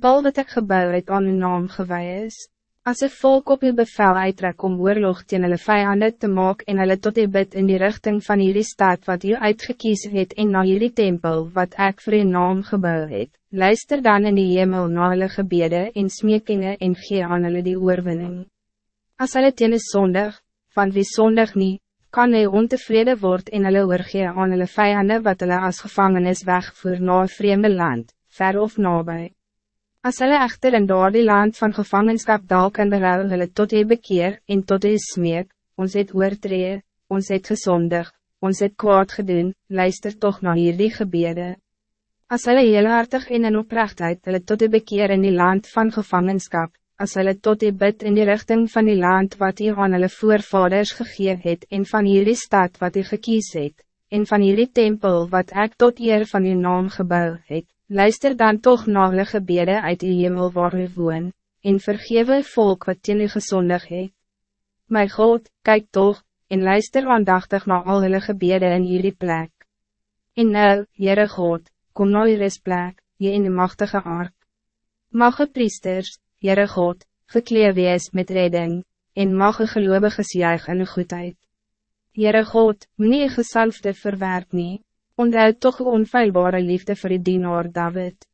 tempel wat ik gebouw het aan uw naam gewaai is. As een volk op uw bevel uittrek om oorlog teen hulle vijanden te maak en hulle tot die bid in die richting van jullie staat wat u uitgekies het en na jullie tempel wat ik voor uw naam gebouw het, luister dan in die hemel na hulle gebede en smeekinge en gee aan hulle die oorwinning. As hulle teen is zondig, van wie zondig niet, kan hy ontevrede word en hulle oorgee aan hulle vijanden wat hulle as gevangenis wegvoer na een vreemde land, ver of nabij. As hulle echter in die land van gevangenschap dalk en berouw hulle tot hy bekeer en tot hy smeek, ons het oortree, ons het gezondig, ons het kwaad gedoen, luister toch naar hierdie gebede. As hulle heelhartig en in oprechtheid hulle tot hy bekeer in die land van gevangenschap, as hulle tot die bid in die richting van die land wat hy aan hulle voorvaders gegee het en van hierdie stad wat hy gekies het, en van hierdie tempel wat ik tot eer van uw naam gebouw het, luister dan toch na hulle gebede uit die hemel waar u woon, en vergewe volk wat teen u gezondig het. My God, kijk toch, en luister aandachtig naar al hulle gebede in hierdie plek. En nou, Heere God, kom nou hier is plek, je in de machtige ark. Mag priesters, Jere God, gekleed wees met redding, en mag een geloobige juig in goedheid. Jere God, meneer gesalfde verwerp nie, onthou toch onfeilbare liefde voor die dienaar David.